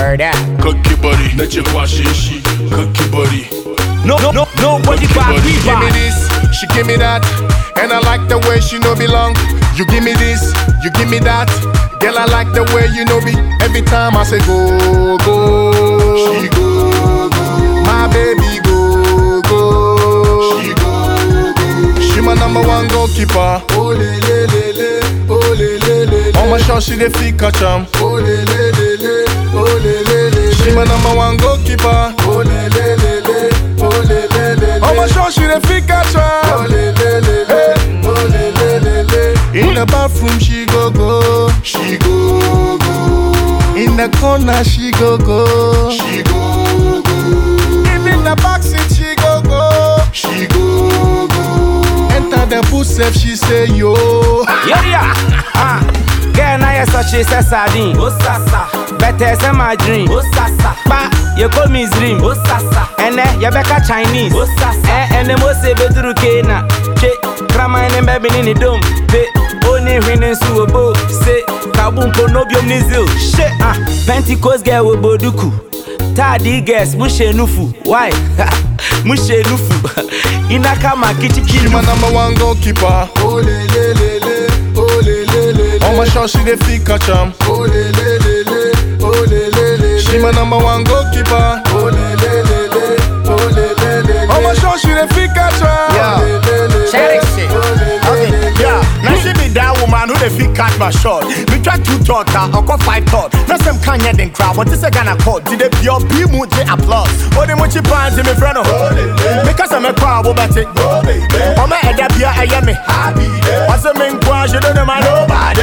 that. Cookie body, let your wash she. Cookie body. No, no, no, nobody Cookie back, body. Give me this, she give me that. And I like the way she know belong. You give me this, you give me that. Girl, I like the way you know me. Every time I say go, go. She go, go. My baby go, go. She go, go. She my number one goalkeeper. Oh, le, le, le, le. Oh, le, le, le, le. On my shot, she the free catch 'em. Oh, le, le, le, Je suis ma number one goalkeeper. Oh mon chant, je suis l'efficace. In the bathroom, she go go. She go go. In the corner, she go go. She go go. Even in the backseat, she go go. She go go. Enter the booth, she say yo. Yeah yeah. Girl, now you're such a sardine. Oh, sasa. Better say my dream. Oh, sasa. Ba, you call me dream. Oh, sasa. And then you become Chinese. Oh, sasa. Eh, and then most say bedru kena. Che, krama and baby in the dome. Pe, only winning su obo. Say, kabum no biom nizil. Shit, ah, Pentecost girl with boduku. Tadi guess, mushe nufu. Why? mushe nufu. Inaka makichi She kilu. my number one goalkeeper. Oh le le le. le. On my shot, she the free catch 'em. Oh le le le le, oh le le le. le. She my number one goalkeeper. Oh le le le le, oh le le le. le. On my shot, she the free catch 'em. Yeah. Oh. Check it shit. Oh, le, le, Okay, le, le. yeah. Now she be that woman who the fit catch my shot. Me try two thought, I got five thought. Now some can hear den crowd. What is a Ghana call? Did they pure be mood applause? Oh, the muchi pants in me friend. Oh. Because I'm a crowd, what about it? I'm a head up here, I am me. What's a main question? You don't know my nobody.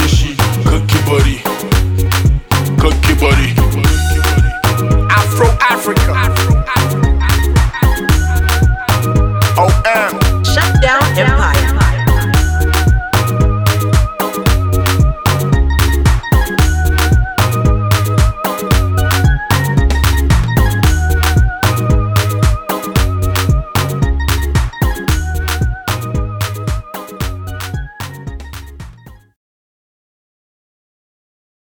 she. Cookie body. Cookie body. Afro Africa.